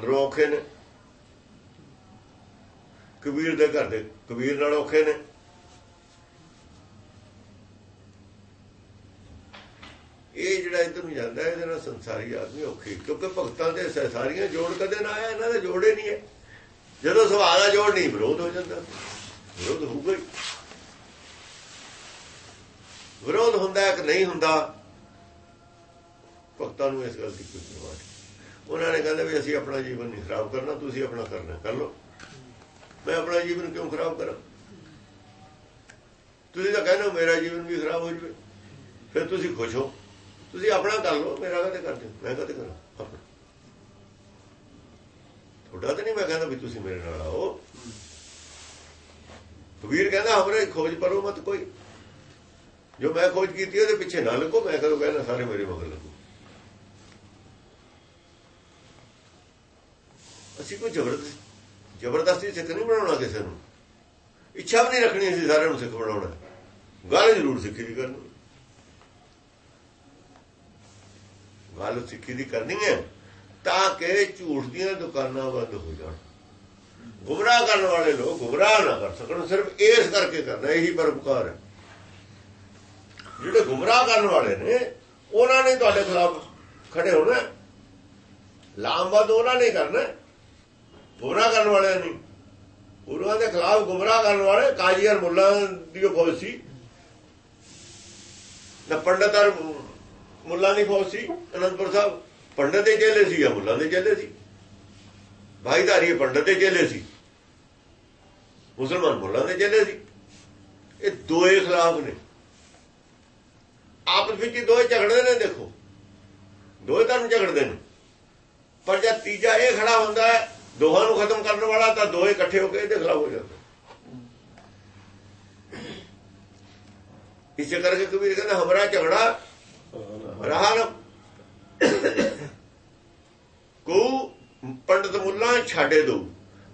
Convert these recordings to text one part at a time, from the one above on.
ਅੰਦਰੋਂ ਔਖੇ ਨੇ। ਕਬੀਰ ਦੇ ਘਰ ਦੇ ਕਬੀਰ ਨਾਲ ਔਖੇ ਨੇ। ਇਹ ਜਿਹੜਾ ਇਧਰ ਨੂੰ ਜਾਂਦਾ, ਇਹਦੇ ਨਾਲ ਸੰਸਾਰੀ ਆਦਮੀ ਔਖੇ। ਕਿਉਂਕਿ ਭਗਤਾਂ ਦੇ ਸਾਰੀਆਂ ਜੋੜ ਕਦੇ ਨਾ ਆਇਆ, ਇਹਨਾਂ ਦੇ ਜੋੜੇ ਨਹੀਂ ਹੈ। ਜਦੋਂ ਸੁਭਾਅ ਦਾ ਜੋੜ ਨਹੀਂ, ਵਿਰੋਧ ਹੋ ਜਾਂਦਾ। ਵਿਰੋਧ ਹੋਊਗਾ ਹੀ। ਵਿਰੋਧ ਹੁੰਦਾ ਕਿ ਨਹੀਂ ਹੁੰਦਾ? ਭਗਤਾਂ ਨੂੰ ਇਸ ਗੱਲ ਦੀ ਕੋਈ ਪਰਵਾਹ ਨਹੀਂ। ਉਹਨਾਂ ਨੇ ਕਹਿੰਦੇ ਵੀ ਅਸੀਂ ਆਪਣਾ ਜੀਵਨ ਨਹੀਂ ਖਰਾਬ ਕਰਨਾ, ਤੁਸੀਂ ਆਪਣਾ ਕਰਨਾ, ਕਰ ਲਓ। ਮੈਂ ਆਪਣਾ ਜੀਵਨ ਕਿਉਂ ਖਰਾਬ ਕਰਾਂ? ਤੁਸੀਂ ਤਾਂ ਕਹਿੰਦੇ ਹੋ ਮੇਰਾ ਜੀਵਨ ਵੀ ਖਰਾਬ ਹੋ ਜਵੇ। ਫਿਰ ਤੁਸੀਂ ਖੁਸ਼ ਹੋ। ਤੁਸੀਂ ਆਪਣਾ ਕਰ ਲਓ, ਮੇਰਾ ਕਦੇ ਕਰ ਦਿਓ ਮੈਂ ਕਦੇ ਕਰਾਂ? ਤੁਹਾਡਾ ਤਾਂ ਨਹੀਂ ਮੈਂ ਕਹਿੰਦਾ ਵੀ ਤੁਸੀਂ ਮੇਰੇ ਨਾਲ ਆਓ। ਕਬੀਰ ਕਹਿੰਦਾ ਹਮਰੇ ਖੋਜ ਪਰੋ ਮਤ ਕੋਈ। ਜੋ ਮੈਂ ਖੋਜ ਕੀਤੀ, ਉਹਦੇ ਪਿੱਛੇ ਨਾ ਲੱਗੋ ਮੈਂ ਕਦੋਂ ਕਹਿੰਦਾ, ਸਾਰੇ ਮੇਰੇ ਮਗਰ ਲੱਗੋ। ਅਸੀਂ ਕੋਈ ਜ਼ਬਰਦਸਤੀ ਜ਼ਬਰਦਸਤੀ ਸਿੱਖ ਨਹੀਂ ਬਣਾਉਣਾ ਕਿਸੇ ਨੂੰ। ਇੱਛਾ ਵੀ ਨਹੀਂ ਰੱਖਣੀ ਅਸੀਂ ਸਾਰਿਆਂ ਨੂੰ ਸਿੱਖ ਬਣਾਉਣਾ। ਗੱਲ ਜ਼ਰੂਰ ਸਿੱਖੀ ਦੀ ਕਰਨੀ ਗੱਲ ਸਿੱਖੀ ਦੀ ਕਰਨੀ ਹੈ ਤਾਂ ਕਿ ਝੂਠ ਦੀਆਂ ਦੁਕਾਨਾਂ ਬੰਦ ਹੋ ਜਾਣ। ਗੁੰਮਰਾਹ ਕਰਨ ਵਾਲੇ ਲੋਕ ਗੁੰਮਰਾਹ ਨਾ ਕਰ ਸਕਣ। ਸਿਰਫ ਇਸ ਕਰਕੇ ਕਰਨਾ, ਇਹੀ ਪਰਪਕਾਰ ਹੈ। ਜਿਹੜੇ ਗੁੰਮਰਾਹ ਕਰਨ ਵਾਲੇ ਨੇ, ਉਹਨਾਂ ਨੇ ਤੁਹਾਡੇ ਖਿਲਾਫ ਖੜੇ ਹੋਣਾ ਲਾਮਬਦ ਉਹਨਾਂ ਨੇ ਕਰਨਾ ਗੁੰਮਰਾਹ ਕਰਨ ਵਾਲਿਆਂ ਨਹੀਂ ਗੁਰੂਆਂ ਦੇ ਖਿਲਾਫ ਗੁੰਮਰਾਹ ਕਰਨ ਵਾਲੇ ਕਾਜ਼ੀਰ ਮੁੱਲਾ ਦੀ ਫੌਜ ਸੀ। ਨਾ ਪੰਡਤ ਔਰ ਮੁੱਲਾ ਦੀ ਫੌਜ ਸੀ, ਅਨੰਦਪੁਰ ਸਾਹਿਬ। ਪੰਡਤ ਦੇ ਜੇਲੇ ਸੀ ਜਾਂ ਮੁੱਲਾ ਦੇ ਜੇਲੇ ਸੀ? ਭਾਈਦਾਰੀ ਪੰਡਤ ਦੇ ਜੇਲੇ ਸੀ। ਮੁਸਲਮਾਨ ਮੁੱਲਾ ਦੇ ਜੇਲੇ ਸੀ। ਇਹ ਦੋਏ ਖਿਲਾਫ ਨੇ। ਆਪਸ ਵਿੱਚ ਹੀ ਦੋਏ ਝਗੜਦੇ ਨੇ, ਦੇਖੋ। ਦੋਏ ਧਰਮ ਝਗੜਦੇ ਨੇ। ਪਰ ਜਦ ਤੀਜਾ ਇਹ ਖੜਾ ਹੁੰਦਾ ਹੈ ਦੋਹਾਂ ਨੂੰ ਖਤਮ ਕਰਨ ਵਾਲਾ ਤਾਂ ਦੋਏ ਇਕੱਠੇ ਹੋ ਕੇ ਇਹਦੇ ਖਿਲਾਫ ਹੋ ਜਾਂਦੇ। ਇਸੇ ਕਰਕੇ ਕਬੀਰ ਕਹਿੰਦਾ, ਹਮਰਾ ਝਗੜਾ, ਰਹਾ ਨਾ ਕੋ ਪੰਡਤ ਮੁੱਲਾ ਛਾੜੇ ਦੋ।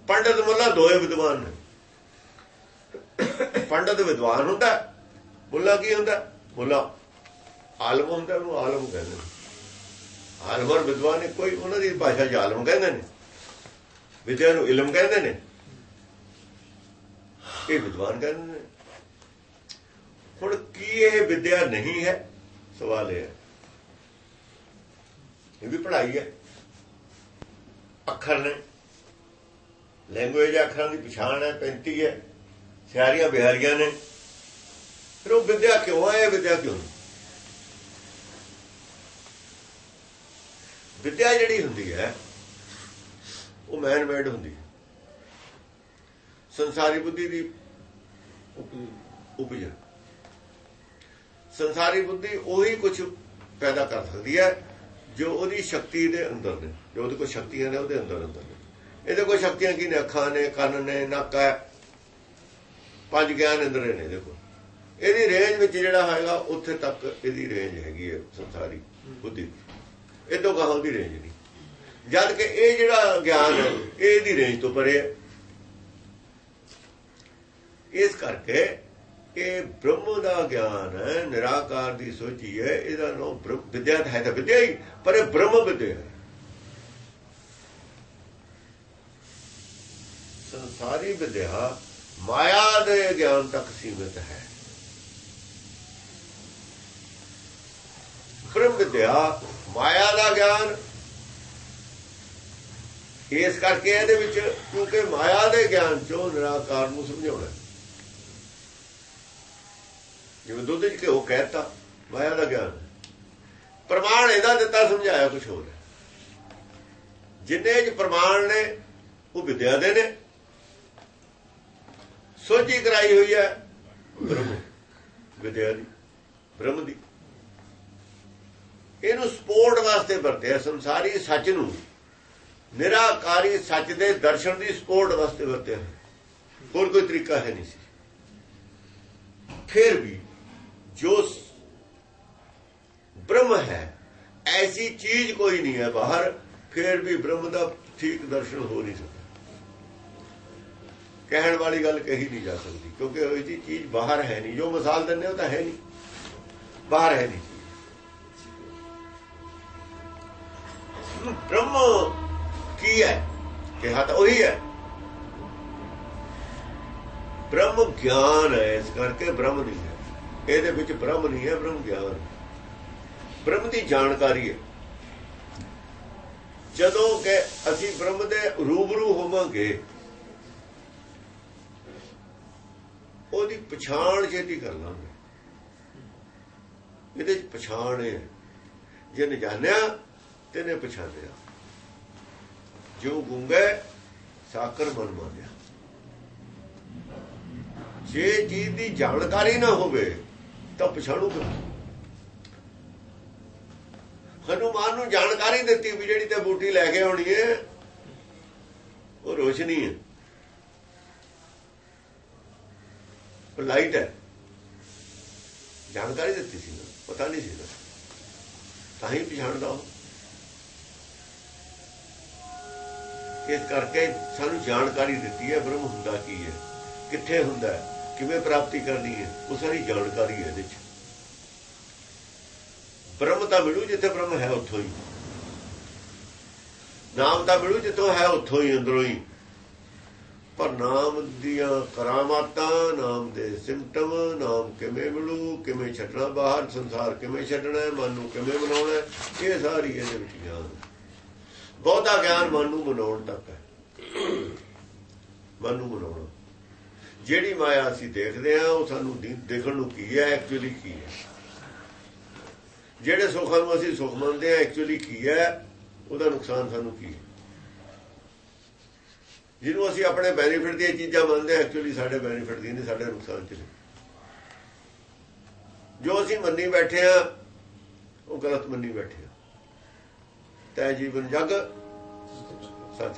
ਪੰਡਤ ਮੁੱਲਾ ਦੋਏ ਵਿਦਵਾਨ ਨੇ। ਪੰਡਤ ਵਿਦਵਾਨ ਹੁੰਦਾ, ਮੁੱਲਾ ਕੀ ਹੁੰਦਾ? ਮੁੱਲਾ ਆਲਮ ਹੁੰਦਾ, ਉਹਨੂੰ ਆਲਮ ਕਹਿੰਦੇ ਨੇ। ਆਲਮ ਔਰ ਵਿਦਵਾਨ ਕੋਈ, ਉਹਨਾਂ ਦੀ ਭਾਸ਼ਾ ਚ ਆਲਮ ਕਹਿੰਦੇ ਨੇ। ਵਿਦਿਆ ਨੂੰ ਇਲਮ ਕਹਿੰਦੇ ਨੇ। ਇਹ ਵਿਦਵਾਨ ਕਹਿੰਦੇ ਨੇ। ਹੁਣ ਕੀ ਇਹ ਵਿਦਿਆ ਨਹੀਂ ਹੈ? ਸਵਾਲ ਇਹ ਹੈ। ਇਹ ਵੀ ਪੜ੍ਹਾਈ ਹੈ। ਅੱਖਰ ਨੇ। ਲੈਂਗੁਏਜ ਅੱਖਰਾਂ ਦੀ ਪਛਾਣ ਹੈ 35 ਹੈ। ਸਿਆਰੀਆਂ, ਬਿਹਾਰੀਆਂ ਨੇ। ਫਿਰ ਉਹ ਵਿਦਿਆ ਕਿਉਂ ਹੈ? ਇਹ ਵਿਦਿਆ ਕਿਉਂ ਵਿਦਿਆ ਜਿਹੜੀ ਹੁੰਦੀ ਹੈ ਉਹ ਮੈਨ ਮੇਡ ਹੁੰਦੀ। ਹੈ ਸੰਸਾਰੀ ਬੁੱਧੀ ਦੀ ਉਪਜ। ਸੰਸਾਰੀ ਬੁੱਧੀ ਉਹੀ ਕੁਝ ਪੈਦਾ ਕਰ ਸਕਦੀ ਹੈ, ਜੋ ਉਹਦੀ ਸ਼ਕਤੀ ਦੇ ਅੰਦਰ ਨੇ, ਜੋ ਉਹਦੇ ਕੋਲ ਸ਼ਕਤੀਆਂ ਨੇ, ਉਹਦੇ ਅੰਦਰ ਅੰਦਰ ਨੇ। ਇਹਦੇ ਕੋਲ ਸ਼ਕਤੀਆਂ ਕੀ ਨੇ? ਅੱਖਾਂ ਨੇ, ਕੰਨ ਨੇ, ਨੱਕ ਹੈ। ਪੰਜ ਗਿਆਨ ਇੰਦਰੇ ਨੇ ਦੇਖੋ ਇਹਦੀ ਰੇਂਜ ਵਿੱਚ ਜਿਹੜਾ ਹੈਗਾ, ਉੱਥੇ ਤੱਕ ਇਹਦੀ ਰੇਂਜ ਹੈਗੀ ਹੈ ਸੰਸਾਰੀ ਬੁੱਧੀ। ਇਦੋਂ ਕਹਾਂ ਦੀ ਰੇਂਜ ਨਹੀਂ। ਜਦ ਕਿ ਇਹ ਜਿਹੜਾ ਗਿਆਨ ਹੈ ਇਹ ਇਹਦੀ ਰੇਂਜ ਤੋਂ ਪਰੇ ਹੈ। ਇਸ ਕਰਕੇ ਇਹ ਬ੍ਰਹਮ ਦਾ ਗਿਆਨ ਹੈ, ਨਿਰਾਕਾਰ ਦੀ ਸੋਚੀ ਹੈ, ਇਹਦਾ ਨਾਮ ਵਿਦਿਆ ਹੈ ਤਾਂ ਵਿਦਿਆ ਹੀ, ਪਰ ਇਹ ਬ੍ਰਹਮ ਵਿਦਿਆ ਹੈ। ਸੰਸਾਰੀ ਵਿਦਿਆ ਮਾਇਆ ਦੇ ਗਿਆਨ ਤੱਕ ਸੀਮਿਤ ਹੈ। ਬ੍ਰਹਮ ਵਿਦਿਆ ਮਾਇਆ ਦਾ ਗਿਆਨ ਇਸ ਕਰਕੇ ਇਹਦੇ ਵਿੱਚ ਕਿਉਂਕਿ ਮਾਇਆ ਦੇ ਗਿਆਨ ਚੋਂ ਨਿਰਾਕਾਰ ਨੂੰ ਸਮਝਾਉਣਾ। ਜਿਵੇਂ ਦੁੱਧ ਚ ਘਿਓ ਕਹਿਤਾ, ਮਾਇਆ ਦਾ ਗਿਆਨ। ਪ੍ਰਮਾਣ ਇਹਦਾ ਦਿੱਤਾ, ਸਮਝਾਇਆ ਕੁਝ ਹੋਰ। ਜਿੰਨੇ ਚ ਪ੍ਰਮਾਣ ਨੇ, ਉਹ ਵਿਦਿਆ ਦੇ ਨੇ। ਸੋਝੀ ਕਰਾਈ ਹੋਈ ਹੈ ਬ੍ਰਹਮ। ਵਿਦਿਆ ਦੀ, ਬ੍ਰਹਮ ਦੀ। ਇਹਨੂੰ ਸਪੋਰਟ ਵਾਸਤੇ ਵਰਤਿਆ, ਸੰਸਾਰੀ ਸੱਚ ਨੂੰ। ਨਿਰਾਕਾਰੀ ਸੱਚ ਦੇ ਦਰਸ਼ਨ ਦੀ ਸਪੋਰਟ ਵਾਸਤੇ ਵਰਤਿਆ ਹੋਰ ਕੋਈ ਤਰੀਕਾ ਹੈ ਨਹੀਂ ਸੀ। ਫਿਰ ਵੀ ਜੋ ਬ੍ਰਹਮ ਹੈ, ਐਸੀ ਚੀਜ਼ ਕੋਈ ਨਹੀਂ ਹੈ ਬਾਹਰ, ਫਿਰ ਵੀ ਬ੍ਰਹਮ ਦਾ ਠੀਕ ਦਰਸ਼ਨ ਹੋ ਨਹੀਂ ਸਕਦਾ। ਕਹਿਣ ਵਾਲੀ ਗੱਲ ਕਹੀ ਨਹੀਂ ਜਾ ਸਕਦੀ, ਕਿਉਂਕਿ ਉਹ ਜੀ ਚੀਜ਼ ਬਾਹਰ ਹੈ ਨਹੀਂ। ਜੋ ਮਿਸਾਲ ਦਿੰਦੇ ਉਹ ਤਾਂ ਹੈ ਨਹੀਂ। ਬਾਹਰ ਹੈ ਨਹੀਂ। ਬ੍ਰਹਮ ਕੀ ਹੈ? ਕਿਹਾ ਤਾਂ ਉਹੀ ਹੈ। ਬ੍ਰਹਮ ਗਿਆਨ ਹੈ, ਇਸ ਕਰਕੇ ਬ੍ਰਹਮ ਨਹੀਂ ਹੈ। ਇਹਦੇ ਵਿੱਚ ਬ੍ਰਹਮ ਨਹੀਂ ਹੈ, ਬ੍ਰਹਮ ਗਿਆਨ। ਬ੍ਰਹਮ ਦੀ ਜਾਣਕਾਰੀ ਹੈ। ਜਦੋਂ ਕਿ ਅਸੀਂ ਬ੍ਰਹਮ ਦੇ ਰੂਬਰੂ ਹੋਵਾਂਗੇ, ਉਹਦੀ ਪਛਾਣ ਛੇਤੀ ਕਰ ਲਾਂਗੇ। ਇਹਦੇ ਚ ਪਛਾਣ ਹੈ। ਜਿਹਨੇ ਜਾਣਿਆ, ਤੇਨੇ ਪਛਾਣਿਆ। ਜੋ ਗੁੰਗੇ ਸਾਕਰ ਮਨ ਮਾਨਿਆ ਜੇ ਚੀਜ਼ ਦੀ ਜਾਣਕਾਰੀ ਨਾ ਹੋਵੇ, ਤਾਂ ਪਛਾਣੂ ਕਿਵੇਂ ਹਨੂਮਾਨ ਨੂੰ ਜਾਣਕਾਰੀ ਦਿੱਤੀ ਵੀ ਜਿਹੜੀ ਤੇ ਬੂਟੀ ਲੈ ਕੇ ਆਉਣੀ ਹੈ, ਉਹ ਰੋਸ਼ਨੀ ਹੈ। ਉਹ ਲਾਈਟ ਹੈ। ਜਾਣਕਾਰੀ ਦਿੱਤੀ ਸੀ ਨਾ, ਪਤਾ ਨਹੀਂ ਸੀ ਨਾ। ਤਾਂ ਹੀ ਪਛਾਣਦਾ ਉਹ। ਇਸ ਕਰਕੇ ਸਾਨੂੰ ਜਾਣਕਾਰੀ ਦਿੱਤੀ ਹੈ ਬ੍ਰਹਮ ਹੁੰਦਾ ਕੀ ਹੈ, ਕਿੱਥੇ ਹੁੰਦਾ ਹੈ, ਕਿਵੇਂ ਪ੍ਰਾਪਤੀ ਕਰਨੀ ਹੈ, ਉਹ ਸਾਰੀ ਜਾਣਕਾਰੀ ਹੈ ਇਹਦੇ ਵਿੱਚ ਬ੍ਰਹਮ ਤਾਂ ਮਿਲੂ ਜਿੱਥੇ ਬ੍ਰਹਮ ਹੈ ਉੱਥੋਂ ਹੀ। ਨਾਮ ਤਾਂ ਮਿਲੂ ਜਿੱਥੋਂ ਹੈ ਉੱਥੋਂ ਹੀ, ਅੰਦਰੋਂ ਹੀ। ਪਰ ਨਾਮ ਦੀਆਂ ਕਰਾਮਾਤਾਂ, ਨਾਮ ਦੇ ਸਿੰਪਟਮ ਨਾਮ ਕਿਵੇਂ ਮਿਲੂ, ਕਿਵੇਂ ਛੱਡਣਾ, ਬਾਹਰ ਸੰਸਾਰ ਕਿਵੇਂ ਛੱਡਣਾ, ਮਨ ਨੂੰ ਕਿਵੇਂ ਬਣਾਉਣਾ, ਇਹ ਸਾਰੀ ਇਹਦੇ ਵਿੱਚ ਗਿਆਨ ਬਹੁਤਾ ਗਿਆਨ ਮਨ ਨੂੰ ਮਨਾਉਣ ਤੱਕ ਹੈ। ਮਨ ਨੂੰ ਮਨਾਉਣਾ। ਜਿਹੜੀ ਮਾਇਆ ਅਸੀਂ ਦੇਖਦੇ ਆ ਉਹ ਸਾਨੂੰ ਦੇਖਣ ਨੂੰ ਕੀ ਹੈ ਐਕਚੁਅਲੀ ਕੀ ਹੈ? ਜਿਹੜੇ ਸੁੱਖਾਂ ਨੂੰ ਅਸੀਂ ਸੁੱਖ ਮੰਨਦੇ ਆ ਐਕਚੁਅਲੀ ਕੀ ਹੈ? ਉਹਦਾ ਨੁਕਸਾਨ ਸਾਨੂੰ ਕੀ ਹੈ? ਜਿਹਨੂੰ ਅਸੀਂ ਆਪਣੇ ਬੈਨੀਫਿਟ ਦੀਆਂ ਚੀਜ਼ਾਂ ਮੰਨਦੇ ਆ ਐਕਚੁਅਲੀ ਸਾਡੇ ਬੈਨੀਫਿਟ ਦੀ ਨਹੀਂ, ਸਾਡੇ ਨੁਕਸਾਨ ਚ ਨੇ ਜੋ ਅਸੀਂ ਮੰਨੀ ਬੈਠੇ ਆ ਉਹ ਗਲਤ ਮੰਨੀ ਬੈਠੇ ਆ ਤੈ ਜੀਵਨ ਜਗ। ਸੱਚ।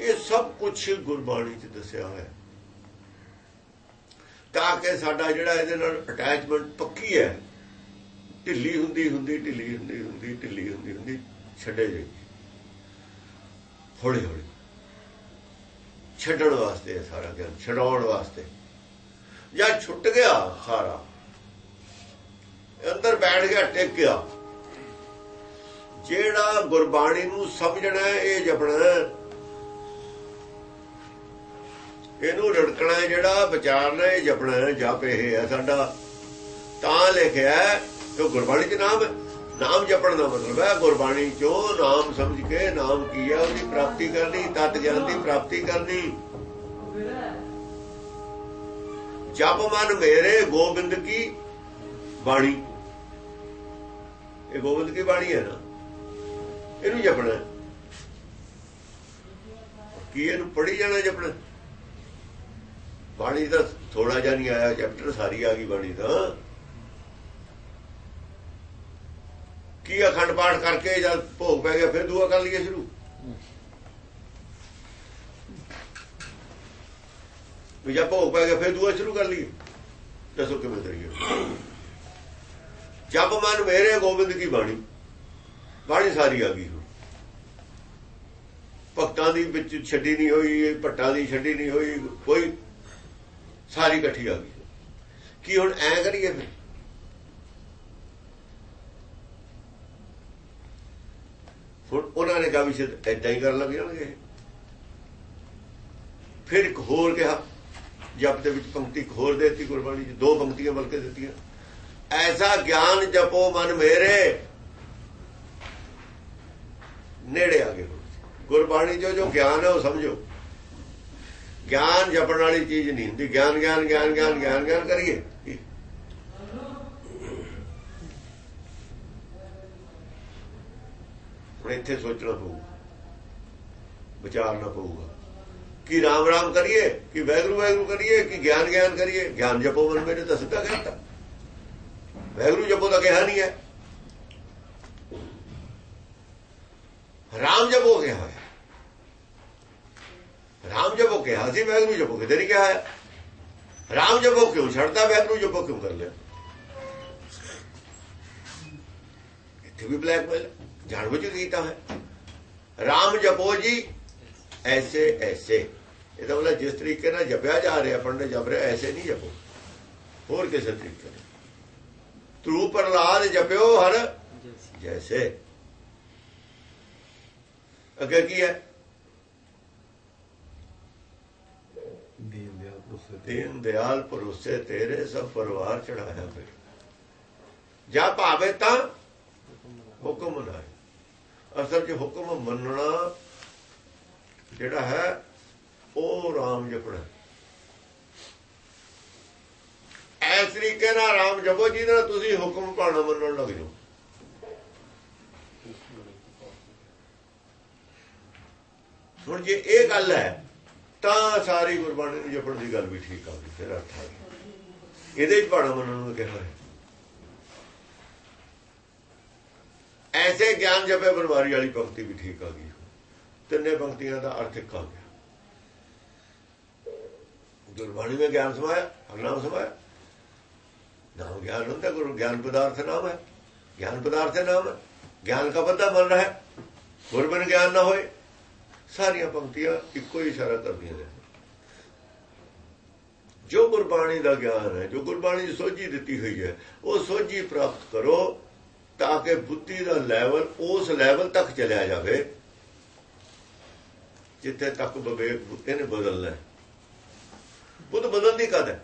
ਇਹ ਸਭ ਕੁਝ ਗੁਰਬਾਣੀ ਚ ਦੱਸਿਆ ਹੋਇਆ ਤਾਂ ਕਿ ਸਾਡਾ ਜਿਹੜਾ ਇਹਦੇ ਨਾਲ ਅਟੈਚਮੈਂਟ ਪੱਕੀ ਹੈ, ਢਿੱਲੀ ਹੁੰਦੀ ਹੁੰਦੀ, ਢਿੱਲੀ ਹੁੰਦੀ ਹੁੰਦੀ, ਢਿੱਲੀ ਹੁੰਦੀ ਹੁੰਦੀ ਛੱਡੇ ਜਾਈ ਹੌਲੀ ਹੌਲੀ। ਛੱਡਣ ਵਾਸਤੇ ਸਾਰਾ ਗਿਆਨ, ਛਡਾਉਣ ਵਾਸਤੇ। ਜਾਂ ਛੁੱਟ ਗਿਆ ਸਾਰਾ ਅੰਦਰ ਬੈਠ ਗਿਆ, ਟਿਕ ਗਿਆ। ਜਿਹੜਾ ਗੁਰਬਾਣੀ ਨੂੰ ਸਮਝਣਾ ਇਹ ਜਪਣਾ ਇਹਨੂੰ ਰੜਕਣਾ ਜਿਹੜਾ ਵਿਚਾਰਨਾ ਇਹ ਜਪਣਾ ਜਪ ਇਹ ਹੈ ਸਾਡਾ। ਤਾਂ ਲਿਖਿਆ ਕਿ ਗੁਰਬਾਣੀ ਚ ਨਾਮ ਨਾਮ ਜਪਣ ਦਾ ਮਤਲਬ ਹੈ ਗੁਰਬਾਣੀ ਚੋਂ ਨਾਮ ਸਮਝ ਕੇ ਨਾਮ ਕੀ ਹੈ, ਉਹਦੀ ਪ੍ਰਾਪਤੀ ਕਰਨੀ, ਤਤ ਗਿਆਨ ਦੀ ਪ੍ਰਾਪਤੀ ਕਰਨੀ। ਜਪ ਮਨ ਮੇਰੇ, ਗੋਬਿੰਦ ਕੀ ਬਾਣੀ। ਇਹ ਗੋਬਿੰਦ ਕੀ ਬਾਣੀ ਹੈ ਨਾ? ਇਹਨੂੰ ਜਪਣਾ। ਕੀ ਇਹਨੂੰ ਪੜ੍ਹੀ ਜਾਣਾ ਜਪਣਾ? ਬਾਣੀ ਦਾ ਥੋੜਾ ਜਿਹਾ ਨਹੀਂ ਆਇਆ ਚੈਪਟਰ ਸਾਰੀ ਆ ਗਈ ਬਾਣੀ ਦਾ ਕੀ ਅਖੰਡ ਪਾਠ ਕਰਕੇ ਜਦ ਭੋਗ ਪੈ ਗਿਆ, ਫਿਰ ਦੂਆ ਕਰ ਲਈਏ ਸ਼ੁਰੂ। ਵੀ ਜਦ ਭੋਗ ਪੈ ਗਿਆ, ਫਿਰ ਦੂਆ ਸ਼ੁਰੂ ਕਰ ਲਈਏ। ਦੱਸੋ ਕਿਵੇਂ ਕਰੀਏ। ਜਪ ਮਨ ਮੇਰੇ ਗੋਬਿੰਦ ਕੀ ਬਾਣੀ? ਬਾਣੀ ਸਾਰੀ ਆ ਗਈ ਭਗਤਾਂ ਦੀ ਵਿੱਚ ਛੱਡੀ ਨਹੀਂ ਹੋਈ, ਭੱਟਾਂ ਦੀ ਛੱਡੀ ਨਹੀਂ ਹੋਈ, ਕੋਈ ਸਾਰੀ ਇਕੱਠੀ ਆ ਗਈ। ਕੀ ਹੁਣ ਐ ਕਰੀਏ ਫਿਰ? ਹੁਣ ਉਹਨਾਂ ਨੇ ਕਹਾ ਵੀ ਸ਼ਾਇਦ ਐਦਾਂ ਹੀ ਕਰਨ ਲੱਗ ਜਾਣਗੇ। ਫਿਰ ਇੱਕ ਹੋਰ ਕਿਹਾ, ਜਪ ਦੇ ਵਿੱਚ ਪੰਕਤੀ ਹੋਰ ਦੇਤੀ ਗੁਰਬਾਣੀ ਚ, ਦੋ ਪੰਕਤੀਆਂ ਬਲਕੇ ਦਿੱਤੀਆਂ। ਐਸਾ ਗਿਆਨ ਜਪੋ ਮਨ ਮੇਰੇ ਨੇੜੇ ਆ ਗਏ ਗੁਰਬਾਣੀ ਜੋ ਜੋ ਗਿਆਨ ਹੈ ਉਹ ਸਮਝੋ। ਗਿਆਨ ਜਪਣ ਵਾਲੀ ਚੀਜ਼ ਨਹੀਂ ਹੁੰਦੀ। ਗਿਆਨ ਗਿਆਨ ਗਿਆਨ ਗਿਆਨ ਗਿਆਨ ਗਿਆਨ ਕਰੀਏ। ਹੁਣ ਇੱਥੇ ਸੋਚਣਾ ਪਊਗਾ। ਵਿਚਾਰਨਾ ਪਊਗਾ। ਕਿ ਰਾਮ ਰਾਮ ਕਰੀਏ? ਕਿ ਵੈਗਰੂ ਵੈਗਰੂ ਕਰੀਏ? ਕਿ ਗਿਆਨ ਗਿਆਨ ਕਰੀਏ? ਗਿਆਨ ਜਪੋ ਮਨ ਮੇਰੇ ਤਾਂ ਸਿੱਧਾ ਕਹਿੰਦਾ ਵੈਗਰੂ ਜਪੋ ਤਾਂ ਕਿਹਾ ਨਹੀਂ ਹੈ ਰਾਮ ਜਪੋ ਕਿਹਾ ਹੈ ਰਾਮ ਜਪੋ ਕਿਹਾ ਸੀ ਵੈਗਰੂ ਜਪੋ ਕਿਤੇ ਨਹੀਂ ਕਿਹਾ ਹੈ। ਰਾਮ ਜਪੋ ਕਿਉਂ ਛੱਡਦਾ ਵੈਗਰੂ ਜਪੋ ਕਿਉਂ ਕਰ ਲਿਆ। ਇੱਥੇ ਵੀ ਬਲੈਕਮੇਲ ਜਾਣਬੁੱਝ ਕੇ ਕੀਤਾ ਹੈ ਰਾਮ ਜਪੋ ਜੀ ਐਸੇ ਐਸੇ। ਇਹਦਾ ਮਤਲਬ ਜਿਸ ਤਰੀਕੇ ਨਾਲ ਜਪਿਆ ਜਾ ਰਿਹਾ ਪੜਨੇ ਜਪ ਰਿਹਾ ਐਸੇ ਨਹੀਂ ਜਪੋ। ਹੋਰ ਕਿਸੇ ਤਰੀਕੇ ਨਾਲ। ਤਰੂ ਪ੍ਰਲਾਦ ਜਪਿਓ ਹਰ ਜੈਸੇ। ਅੱਗੇ ਕੀ ਹੈ ਦੀਨ ਦਿਆਲ ਭਰੋਸੇ ਤੇ ਦੀਨ ਦਿਆਲ ਭਰੋਸੇ ਤੇਰੇ ਸਭ ਪਰਿਵਾਰ ਚੜਾਇਆ ਫਿਰ। ਜਾਂ ਭਾਵੇ ਤਾਂ ਹੁਕਮ ਮਨਾਏ ਅਸਲ 'ਚ ਹੁਕਮ ਮੰਨਣਾ ਜਿਹੜਾ ਹੈ ਉਹ ਰਾਮ ਜਪਣਾ ਐਸ ਤਰੀਕੇ ਨਾਲ ਰਾਮ ਜਪੋ ਜਿਹਦੇ ਨਾਲ ਤੁਸੀਂ ਹੁਕਮ ਪਾਣਾ ਮੰਨਣ ਲੱਗ ਜਾਓ। ਹੁਣ ਜੇ ਇਹ ਗੱਲ ਹੈ ਤਾਂ ਸਾਰੀ ਗੁਰਬਾਣੀ ਨੂੰ ਜਪਣ ਦੀ ਗੱਲ ਵੀ ਠੀਕ ਆ ਗਈ ਫਿਰ ਅਰਥ ਆ ਗਿਆ ਇਹਦੇ ਚ ਪਾਣਾ ਮੰਨਣ ਨੂੰ ਕਿਹਾ ਹੈ। ਐਸੇ ਗਿਆਨ ਜਪੇ ਬਰਵਾਰੀ ਵਾਲੀ ਪੰਕਤੀ ਵੀ ਠੀਕ ਆ ਗਈ। ਤਿੰਨੇ ਪੰਕਤੀਆਂ ਦਾ ਅਰਥ ਇੱਕ ਆ ਗਿਆ। ਗੁਰਬਾਣੀ ਵਿੱਚ ਗਿਆਨ ਸਮਾਇਆ ਨਾਮ ਸਮਾਇਆ। ਨਾਮ ਗਿਆਨ ਹੁੰਦਾ, ਗੁਰੂ ਗਿਆਨ ਪਦਾਰਥ ਨਾਮ ਹੈ। ਗਿਆਨ ਪਦਾਰਥ ਨਾਮ ਹੈ। ਗਿਆਨ ਦਾ ਬੰਦਾ ਬਣ ਰਿਹਾ ਹੈ। ਗੁਰਬਨ ਗਿਆਨ ਨਾ ਹੋਏ। ਸਾਰੀਆਂ ਪੰਕਤੀਆਂ ਇੱਕੋ ਹੀ ਇਸ਼ਾਰਾ ਕਰਦੀਆਂ ਨੇ। ਜੋ ਗੁਰਬਾਣੀ ਦਾ ਗਿਆਨ ਹੈ ਜੋ ਗੁਰਬਾਣੀ ਸੋਝੀ ਦਿੱਤੀ ਹੋਈ ਹੈ ਉਹ ਸੋਝੀ ਪ੍ਰਾਪਤ ਕਰੋ ਤਾਂ ਕਿ ਬੁੱਧੀ ਦਾ ਲੈਵਲ ਉਸ ਲੈਵਲ ਤੱਕ ਚਲਿਆ ਜਾਵੇ ਜਿੱਥੇ ਤੱਕ ਵਿਵੇਕ ਬੁੱਧੇ ਨੇ ਬਦਲਣਾ ਬੁੱਧ ਬਦਲਦੀ ਕਦ ਹੈ?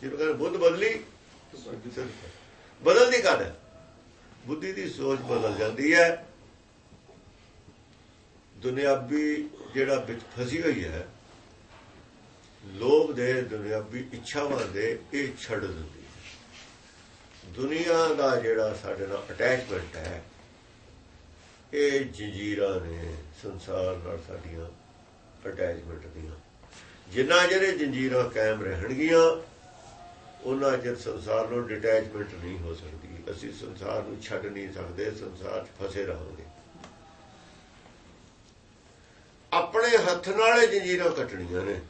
ਜਿਹਨੂੰ ਕਹਿੰਦੇ ਬੁੱਧ ਬਦਲੀ ਬਦਲਦੀ ਕਦ ਹੈ? ਬੁੱਧੀ ਦੀ ਸੋਚ ਬਦਲ ਜਾਂਦੀ ਹੈ। ਦੁਨਿਆਵੀ ਜਿਹੜਾ ਵਿੱਚ ਫਸੀ ਹੋਈ ਹੈ ਲੋਕ ਦੇ ਦੁਨਿਆਵੀ ਇੱਛਾਵਾਂ ਦੇ ਇਹ ਛੱਡ ਦਿੰਦੀ ਹੈ। ਦੁਨੀਆ ਦਾ ਜਿਹੜਾ ਸਾਡੇ ਨਾਲ ਅਟੈਚਮੈਂਟ ਹੈ, ਇਹ ਜੰਜੀਰਾਂ ਨੇ ਸੰਸਾਰ ਨਾਲ ਸਾਡੀਆਂ ਅਟੈਚਮੈਂਟ ਦੀਆਂ। ਜਿੰਨਾ ਜਿਹੜੇ ਜੰਜੀਰਾਂ ਕਾਇਮ ਰਹਿਣਗੀਆਂ, ਉਹਨਾਂ ਚਿਰ ਸੰਸਾਰ ਨੂੰ ਡਿਟੈਚਮੈਂਟ ਨਹੀਂ ਹੋ ਸਕਦੀ। ਅਸੀਂ ਸੰਸਾਰ ਨੂੰ ਛੱਡ ਨਹੀਂ ਸਕਦੇ, ਸੰਸਾਰ 'ਚ ਫਸੇ ਰਹਾਂਗੇ। ਆਪਣੇ ਹੱਥ ਨਾਲ ਜੰਜੀਰਾਂ ਕੱਟਣੀਆਂ ਨੇ।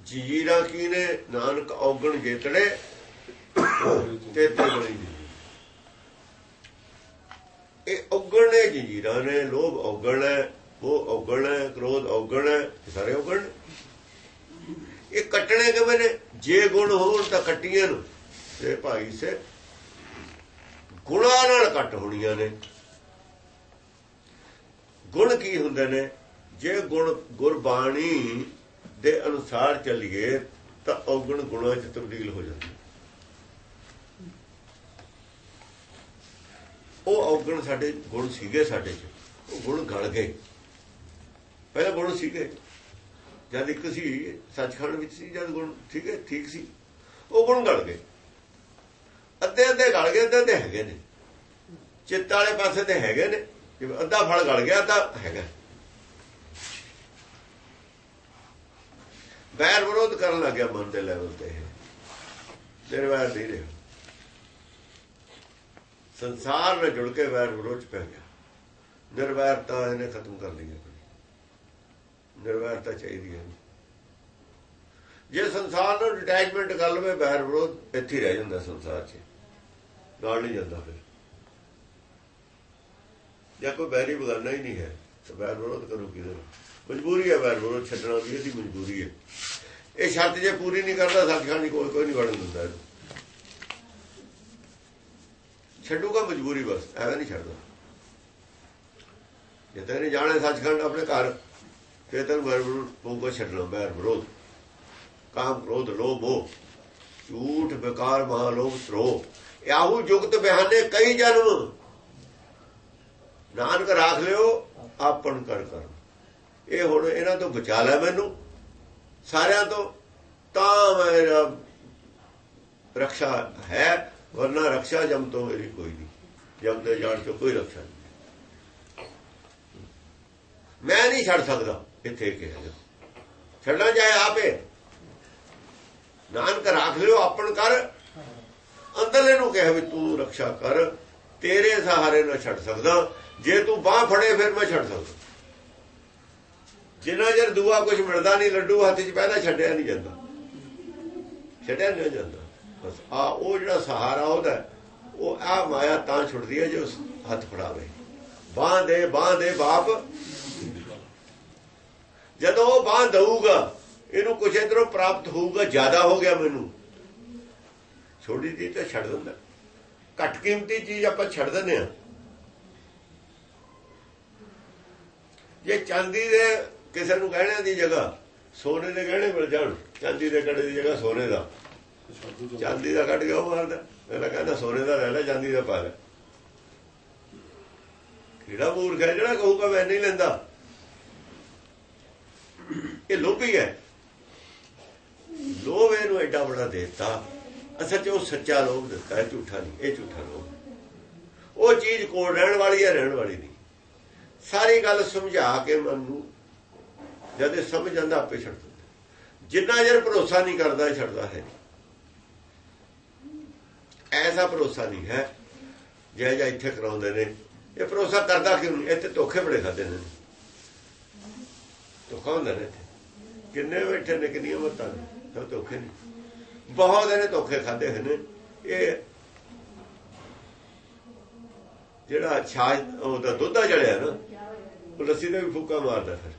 ਜੰਜੀਰਾਂ ਕੀ ਨੇ? ਨਾਨਕ ਔਗਣ ਜੇਤੜੇ ਤੇ ਤੇ ਬਣੀ ਇਹ ਔਗਣ ਨੇ ਜੰਜੀਰਾਂ ਨੇ, ਲੋਭ ਔਗਣ ਹੈ ਉਹ ਔਗਣ ਹੈ, ਕ੍ਰੋਧ ਔਗਣ ਹੈ ਸਾਰੇ ਔਗਣ ਇਹ ਕੱਟਣੇ ਕਿਵੇਂ ਨੇ? ਜੇ ਗੁਣ ਹੋਣ ਤਾਂ ਕੱਟੀਆਂ ਨੂੰ। ਤੇ ਭਾਈ ਸੇ ਗੁਣਾ ਨਾਲ ਕੱਟ ਹੋਣੀਆਂ ਨੇ। ਗੁਣ ਕੀ ਹੁੰਦੇ ਨੇ? ਜੇ ਗੁਣ ਗੁਰਬਾਣੀ ਦੇ ਅਨੁਸਾਰ ਚੱਲੀਏ, ਤਾਂ ਔਗਣ ਗੁਣਾਂ 'ਚ ਤਬਦੀਲ ਹੋ ਜਾਂਦੇ ਉਹ ਔਗਣ ਸਾਡੇ ਗੁਣ ਸੀਗੇ ਸਾਡੇ 'ਚ। ਉਹ ਗੁਣ ਗਲ ਗਏ। ਪਹਿਲਾਂ ਗੁਣ ਸੀਗੇ। ਜਦ ਇੱਕ ਸੀ, ਸੱਚਖੰਡ ਵਿੱਚ ਸੀ, ਜਦ ਗੁਣ ਠੀਕੇ ਠੀਕ ਸੀ। ਉਹ ਗੁਣ ਗਲ ਗਏ। ਅੱਧੇ ਅੱਧੇ ਗਲ ਗਏ ਅੱਧੇ ਅੱਧੇ ਹੈਗੇ ਨੇ। ਚਿੱਤ ਵਾਲੇ ਪਾਸੇ ਤੇ ਹੈਗੇ ਨੇ। ਜਿਵੇਂ ਅੱਧਾ ਫਲ ਗਲ ਗਿਆ ਤਾਂ ਹੈਗਾ। ਵੈਰ ਵਿਰੋਧ ਕਰਨ ਲੱਗਿਆ ਮਨ ਦੇ ਲੈਵਲ ਤੇ ਨਿਰਵੈਰ ਨਹੀਂ ਰਿਹਾ। ਸੰਸਾਰ ਨਾਲ ਜੁੜ ਕੇ ਵੈਰ ਵਿਰੋਧ ਪੈ ਗਿਆ। ਨਿਰਵੈਰਤਾ ਇਹਨੇ ਖਤਮ ਕਰ ਲਈ ਨਿਰਵੈਰਤਾ ਚਾਹੀਦੀ ਹੈ। ਜੇ ਸੰਸਾਰ ਨੂੰ ਡਿਟੈਚਮੈਂਟ ਕਰ ਲਵੇ ਵੈਰ ਵਿਰੋਧ ਇੱਥੇ ਰਹਿ ਜਾਂਦਾ ਸੰਸਾਰ 'ਚ। ਨਾਲ ਨਹੀਂ ਜਾਂਦਾ ਫਿਰ। ਜਾਂ ਕੋਈ ਬੈਰੀ ਬਗਾਨਾ ਹੀ ਨਹੀਂ ਹੈ, ਤਾਂ ਵੈਰ ਵਿਰੋਧ ਕਰੂ ਕਿਹਦੇ ਮਜਬੂਰੀ ਹੈ ਵੈਰ ਵਿਰੋਧ ਛੱਡਣਾ ਵੀ, ਇਹਦੀ ਮਜਬੂਰੀ ਹੈ। ਇਹ ਸ਼ਰਤ ਜੇ ਪੂਰੀ ਨਹੀਂ ਕਰਦਾ, ਸੱਚਖੰਡ ਕੋਈ ਕੋਈ ਨਹੀਂ ਵੜਨ ਦਿੰਦਾ ਛੱਡੂਗਾ ਮਜਬੂਰੀ ਬਸ, ਐਵੇਂ ਨਹੀਂ ਛੱਡਦਾ। ਜੇ ਤੈਨੂੰ ਜਾਣੇ ਸੱਚਖੰਡ, ਆਪਣੇ ਘਰ, ਫਿਰ ਤੈਨੂੰ ਵੈਰ ਵਿਰੋਧ ਪਊਗਾ ਛੱਡਣਾ, ਬੈਰ ਵਿਰੋਧ। ਕਾਮ ਕ੍ਰੋਧ, ਲੋਭ, ਮੋਹ। ਝੂਠ, ਬੇਕਾਰ, ਮਹਾਲੋਭ ਸਰੋ ਆਹੂ ਜੁਗਤ ਬਿਹਾਨੇ ਕਈ ਜਨਮ ਨਾਨਕ ਰਾਖ ਲਿਓ ਆਪਣ ਕਰ ਕਰ। ਇਹ ਹੁਣ ਇਹਨਾਂ ਤੋਂ ਬਚਾ ਲੈ ਮੈਨੂੰ। ਸਾਰਿਆਂ ਤੋਂ ਤਾਂ ਮੇਰਾ ਰੱਖਿਆ ਹੈ, ਵਰਨਾ ਰੱਖਿਆ ਜਮ ਤੋਂ ਮੇਰੀ ਕੋਈ ਨਹੀਂ। ਜਮ ਦੇ ਜਾਣ ਚੋਂ ਕੋਈ ਰੱਖਿਆ ਨਹੀਂ। ਮੈਂ ਨਹੀਂ ਛੱਡ ਸਕਦਾ ਇੱਥੇ ਕਿਹਾ ਛੱਡਣਾ ਚਾਹੇ ਆਪੇ। ਨਾਨਕ ਰਾਖ ਲਿਓ ਆਪਣ ਕਰ। ਅੰਦਰਲੇ ਨੂੰ ਕਹੇ ਵੀ ਤੂੰ ਰੱਖਿਆ ਕਰ। ਤੇਰੇ ਸਹਾਰੇ ਨਾ ਛੱਡ ਸਕਦਾ। ਜੇ ਤੂੰ ਬਾਹ ਫੜੇ, ਫਿਰ ਮੈਂ ਛੱਡ ਸਕਦਾ। ਜਿੰਨਾ ਜਰ ਦੂਆ ਕੁਝ ਮਿਲਦਾ ਨਹੀਂ, ਲੱਡੂ ਹੱਥ 'ਚ ਪਹਿਲਾਂ ਛੱਡਿਆ ਨਹੀਂ ਜਾਂਦਾ। ਛੱਡਿਆ ਨਹੀਂ ਜਾਂਦਾ। ਬਸ ਆ, ਉਹ ਜਿਹੜਾ ਸਹਾਰਾ ਉਹਦਾ, ਉਹ ਆ ਮਾਇਆ ਤਾਂ ਛੁੱਟਦੀ ਹੈ ਜੋ ਹੱਥ ਫੜਾਵੇ। ਬਾਹ ਦੇ ਬਾਹ ਦੇ ਬਾਪ। ਜਦੋਂ ਉਹ ਬਾਹ ਦਊਗਾ, ਇਹਨੂੰ ਕੁਝ ਇਧਰੋਂ ਪ੍ਰਾਪਤ ਹੋਊਗਾ, ਜ਼ਿਆਦਾ ਹੋ ਗਿਆ ਮੈਨੂੰ। ਛੋਟੀ ਜੀ ਤਾਂ ਛੱਡ ਦਿੰਦਾ। ਘੱਟ ਕੀਮਤੀ ਚੀਜ਼ ਆਪਾਂ ਛੱਡ ਦਿੰਦੇ ਆ ਜੇ ਚਾਂਦੀ ਦੇ ਕਿਸੇ ਨੂੰ ਗਹਿਣੇ ਦੀ ਜਗ੍ਹਾ, ਸੋਨੇ ਦੇ ਗਹਿਣੇ ਮਿਲ ਜਾਣ, ਚਾਂਦੀ ਦੇ ਕੜੇ ਦੀ ਜਗ੍ਹਾ ਸੋਨੇ ਦਾ। ਚਾਂਦੀ ਦਾ ਕੱਢ ਕੇ ਉਹ ਮਾਰਦਾ ਮੇਰਾ ਕਹਿੰਦਾ ਸੋਨੇ ਦਾ ਲੈ ਲੈ, ਚਾਂਦੀ ਦਾ ਪਾ ਲੈ। ਕਿਹੜਾ ਮੂਰਖ ਹੈ ਜਿਹੜਾ ਕਹੂਗਾ ਮੈਂ ਨਹੀਂ ਲੈਂਦਾ? ਇਹ ਲੋਭੀ ਹੈ। ਲੋਭ ਇਹਨੂੰ ਐਡਾ ਬੜਾ ਦੇਤਾ। ਅਸਲ 'ਚ ਉਹ ਸੱਚਾ ਲੋਭ ਦਿੱਤਾ ਝੂਠਾ ਨਹੀਂ, ਇਹ ਝੂਠਾ ਲੋਭ। ਉਹ ਚੀਜ਼ ਕੋਲ ਰਹਿਣ ਵਾਲੀ ਹੈ, ਰਹਿਣ ਵਾਲੀ ਨਹੀਂ। ਸਾਰੀ ਗੱਲ ਸਮਝਾ ਕੇ ਮਨ ਨੂੰ ਜਦ ਇਹ ਸਮਝ ਜਾਂਦਾ ਆਪੇ ਛੱਡ ਦਿੰਦਾ। ਜਿੰਨਾ ਜਰ ਭਰੋਸਾ ਨਹੀਂ ਕਰਦਾ, ਇਹ ਛੱਡਦਾ ਹੈ ਐਸਾ ਭਰੋਸਾ ਨਹੀਂ ਹੈ। ਜੇ ਜਾਂ ਇੱਥੇ ਕਰਾਉਂਦੇ ਨੇ। ਇਹ ਭਰੋਸਾ ਕਰਦਾ ਕਿਉਂ ਨਹੀਂ? ਇੱਥੇ ਧੋਖੇ ਬੜੇ ਖਾਦੇ ਨੇ। ਧੋਖਾ ਹੁੰਦਾ ਨੇ ਕਿੰਨੇ ਬੈਠੇ ਨੇ, ਕਿੰਨੀਆਂ ਮਤਾਂ ਨੇ। ਸਭ ਧੋਖੇ ਨਹੀਂ ਬਹੁਤ ਇਹਨੇ ਧੋਖੇ ਖਾਦੇ ਹੋਏ ਨੇ। ਇਹ ਜਿਹੜਾ ਛਾਜ, ਉਹਦਾ ਦੁੱਧਾ ਜੜਿਆ ਨਾ ਉਹ ਲੱਸੀ ਦੇ ਵੀ ਫੂਕਾ ਮਾਰਦਾ ਫਿਰ।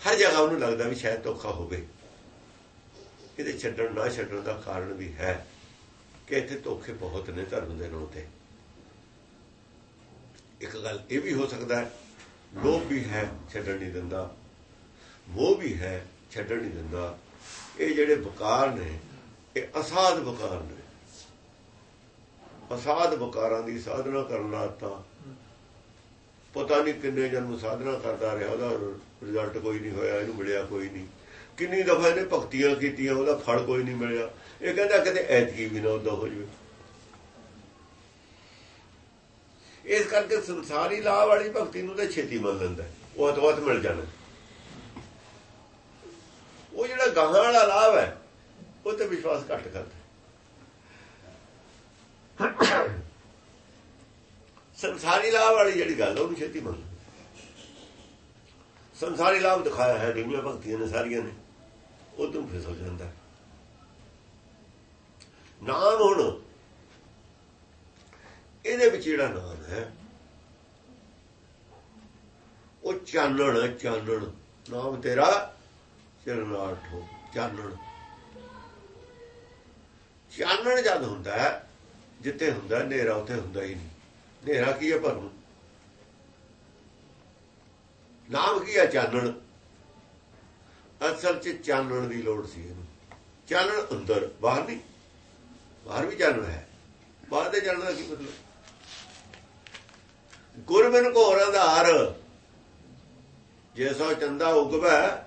ਹਰ ਜਗ੍ਹਾ ਉਹਨੂੰ ਲੱਗਦਾ ਵੀ ਸ਼ਾਇਦ ਧੋਖਾ ਹੋਵੇ। ਇਹਦੇ ਛੱਡਣ ਨਾ ਛੱਡਣ ਦਾ ਕਾਰਨ ਵੀ ਹੈ ਕਿ ਇੱਥੇ ਧੋਖੇ ਬਹੁਤ ਨੇ ਧਰਮ ਦੇ ਨਾਂ ਤੇ। ਇੱਕ ਗੱਲ ਇਹ ਵੀ ਹੋ ਸਕਦਾ ਹੈ, ਲੋਭ ਵੀ ਹੈ ਛੱਡਣ ਨਹੀਂ ਦਿੰਦਾ, ਮੋਹ ਵੀ ਹੈ ਛੱਡਣ ਨਹੀਂ ਦਿੰਦਾ। ਇਹ ਜਿਹੜੇ ਵਕਾਰ ਨੇ, ਇਹ ਅਸਾਧ ਵਕਾਰ ਨੇ। ਅਸਾਧ ਵਕਾਰਾਂ ਦੀ ਸਾਧਨਾ ਕਰਨ ਨਾਲ ਤਾਂ ਪਤਾ ਨਹੀਂ ਕਿੰਨੇ ਜਨਮ ਸਾਧਨਾ ਕਰਦਾ ਰਿਹਾ, ਉਹਦਾ ਰਿਜ਼ਲਟ ਕੋਈ ਨਹੀਂ ਹੋਇਆ, ਇਹਨੂੰ ਮਿਲਿਆ ਕੋਈ ਨਹੀਂ। ਕਿੰਨੀ ਦਫਾ ਇਹਨੇ ਭਗਤੀਆਂ ਕੀਤੀਆਂ, ਉਹਦਾ ਫਲ ਕੋਈ ਨਹੀਂ ਮਿਲਿਆ। ਇਹ ਕਹਿੰਦਾ ਕਿਤੇ ਐਤਕੀ ਵੀ ਨਾ ਉਹਦਾ ਹੋ ਜਵੇ। ਇਸ ਕਰਕੇ ਸੰਸਾਰੀ ਲਾਭ ਵਾਲੀ ਭਗਤੀ ਨੂੰ ਤਾਂ ਛੇਤੀ ਮੰਨ ਲੈਂਦਾ ਉਹ ਅਤਵਤ ਮਿਲ ਜਾਣਾ। ਉਹ ਜਿਹੜਾ ਗਾਹਾਂ ਵਾਲਾ ਲਾਭ ਹੈ, ਉਹ ਤੇ ਵਿਸ਼ਵਾਸ ਘੱਟ ਕਰਦਾ ਸੰਸਾਰੀ ਲਾਭ ਵਾਲੀ ਜਿਹੜੀ ਗੱਲ ਉਹਨੂੰ ਛੇਤੀ ਮੰਨ ਸੰਸਾਰੀ ਲਾਭ ਦਿਖਾਇਆ ਹੈ, ਦੁਨੀਆ ਭਗਤੀਆਂ ਨੇ, ਸਾਰੀਆਂ ਨੇ। ਉਹ ਤੋਂ ਫਿਸਲ ਜਾਂਦਾ ਨਾਮ ਹੁਣ, ਇਹਦੇ ਵਿੱਚ ਜਿਹੜਾ ਨਾਮ ਹੈ, ਉਹ ਚਾਨਣ ਚਾਨਣ। ਨਾਮ ਤੇਰਾ ਚਰਨਾਠੋ ਚਾਨਣ। ਚਾਨਣ ਜਦ ਹੁੰਦਾ ਜਿੱਥੇ ਹੁੰਦਾ ਹਨੇਰਾ, ਉੱਥੇ ਹੁੰਦਾ ਹੀ ਨਹੀਂ। ਹਨੇਰਾ ਕੀ ਹੈ ਭਰਮ? ਨਾਮ ਕੀ ਹੈ ਚਾਨਣ? ਅਸਲ 'ਚ ਚਾਨਣ ਦੀ ਲੋੜ ਸੀ ਇਹਨੂੰ। ਚਾਨਣ ਅੰਦਰ, ਬਾਹਰ ਨਹੀਂ। ਬਾਹਰ ਵੀ ਚਾਨਣ ਹੈ। ਬਾਹਰ ਦੇ ਚਾਨਣ ਦਾ ਕੀ ਮਤਲਬ? ਗੁਰਮਨ ਘੋਰ ਆਧਾਰ ਜੇ ਸੋ ਚੰਦਾ ਉਗਵੇ,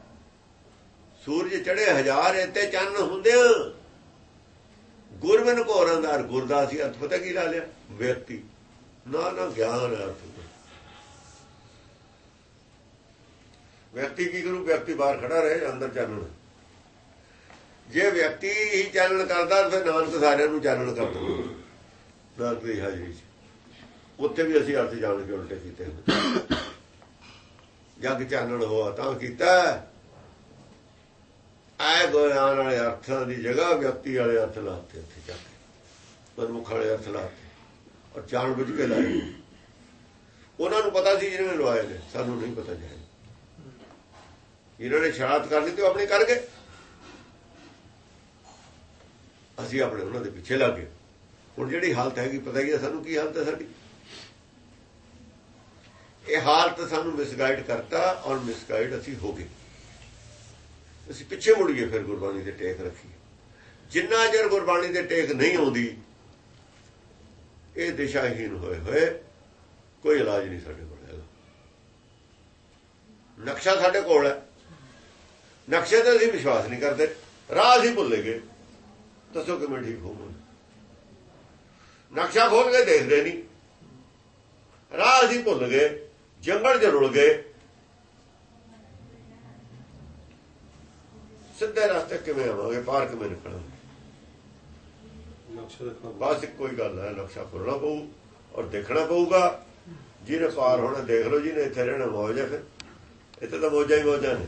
ਸੂਰਜ ਚੜੇ ਹਜ਼ਾਰ, ਇੱਥੇ ਚੰਨ ਹੁੰਦੇ ਗੁਰਮਨ ਘੋਰ ਆਧਾਰ ਗੁਰਦਾਸੀ ਅਰਥ ਪਤਾ ਕੀ ਲਾ ਲਿਆ? ਵਿਅਕਤੀ। ਨਾ ਨਾ, ਗਿਆਨ ਅਰਥ ਵਿਅਕਤੀ ਕੀ ਕਰੂ? ਵਿਅਕਤੀ ਬਾਹਰ ਖੜਾ ਰਹੇ, ਅੰਦਰ ਚਾਨਣ। ਜੇ ਵਿਅਕਤੀ ਹੀ ਚਾਨਣ ਕਰਦਾ ਫਿਰ ਨਾਨਕ ਸਾਰਿਆਂ ਨੂੰ ਚਾਨਣ ਕਰ ਨਾਨਕ ਦੀ ਹਾਜ਼ਰੀ ਉੱਥੇ ਵੀ ਅਸੀਂ ਅਰਥ ਜਾਣ ਕੇ ਉਲਟੇ ਕੀਤੇ ਜਗ ਚਾਨਣ ਹੋਆ ਤਾਂ ਕੀਤਾ। ਆਏ ਗਿਆਨ ਵਾਲੇ ਅਰਥਾਂ ਦੀ ਜਗ੍ਹਾ ਵਿਅਕਤੀ ਵਾਲੇ ਅਰਥ ਲਾਤੇ, ਉੱਥੇ ਜਾ ਕੇ। ਪਰਮੁਖ ਵਾਲੇ ਅਰਥ ਲਾਤੇ। ਔਰ ਜਾਣ ਬੁੱਝ ਕੇ ਲਾਏ। ਉਹਨਾਂ ਨੂੰ ਪਤਾ ਸੀ ਜਿਹਨਾਂ ਨੇ ਲਵਾਏ ਨੇ। ਸਾਨੂੰ ਨਹੀਂ ਪਤਾ ਜਾਏ। ਇਹਨਾਂ ਨੇ ਸ਼ਰਾਰਤ ਕਰ ਲਈ ਤੇ ਆਪਣੇ ਕਰ ਗਏ। ਅਸੀਂ ਆਪਣੇ ਉਹਨਾਂ ਦੇ ਪਿੱਛੇ ਲੱਗ ਗਏ। ਹੁਣ ਜਿਹੜੀ ਹਾਲਤ ਹੈਗੀ, ਪਤਾ ਹੀ ਹੈ ਸਾਨੂੰ ਕੀ ਹਾਲਤ ਹੈ ਸਾਡੀ। ਇਹ ਹਾਲਤ ਸਾਨੂੰ ਮਿਸਗਾਈਡ ਕਰਤਾ ਔਰ ਮਿਸਗਾਈਡ ਅਸੀਂ ਹੋ ਗਏ। ਅਸੀਂ ਪਿੱਛੇ ਮੁੜ ਗਏ, ਫਿਰ ਗੁਰਬਾਣੀ ਦੇ ਟੇਕ ਰੱਖੀ। ਜਿੰਨਾ ਚਿਰ ਗੁਰਬਾਣੀ ਦੇ ਟੇਕ ਨਹੀਂ ਆਉਂਦੀ ਇਹ ਦਿਸ਼ਾਹੀਨ ਹੋਏ ਹੋਏ ਕੋਈ ਇਲਾਜ ਨਹੀਂ ਸਾਡੇ ਕੋਲ ਹੈਗਾ। ਨਕਸ਼ਾ ਸਾਡੇ ਕੋਲ ਹੈ। ਨਕਸ਼ੇ ਤੇ ਅਸੀਂ ਵਿਸ਼ਵਾਸ ਨਹੀਂ ਕਰਦੇ। ਰਾਹ ਅਸੀਂ ਭੁੱਲ ਗਏ। ਦੱਸੋ ਕਿਵੇਂ ਠੀਕ ਹੋਵਾਂਗੇ ਨਕਸ਼ਾ ਖੋਲ ਕੇ ਦੇਖਦੇ ਨਹੀਂ। ਰਾਹ ਅਸੀਂ ਭੁੱਲ ਗਏ। ਜੰਗਲ 'ਚ ਰੁਲ ਗਏ। ਸਿੱਧੇ ਰਸਤੇ ਕਿਵੇਂ ਆਵਾਂਗੇ? ਪਾਰ ਕਿਵੇਂ ਨਿਕਲਾਂਗੇ। ਨਕਸ਼ਾ ਦੇਖਣਾ ਬਸ ਇੱਕੋ ਹੀ ਗੱਲ ਹੈ, ਨਕਸ਼ਾ ਖੋਲਣਾ ਪਊ ਔਰ ਦੇਖਣਾ ਪਊਗਾ। ਜਿਹਨੇ ਪਾਰ ਹੋਣਾ ਦੇਖ ਲਓ, ਜਿਹਨੇ ਇੱਥੇ ਰਹਿਣਾ ਮੌਜ ਹੈ ਫਿਰ। ਇੱਥੇ ਤਾਂ ਮੌਜਾਂ ਹੀ ਮੌਜਾਂ ਨੇ।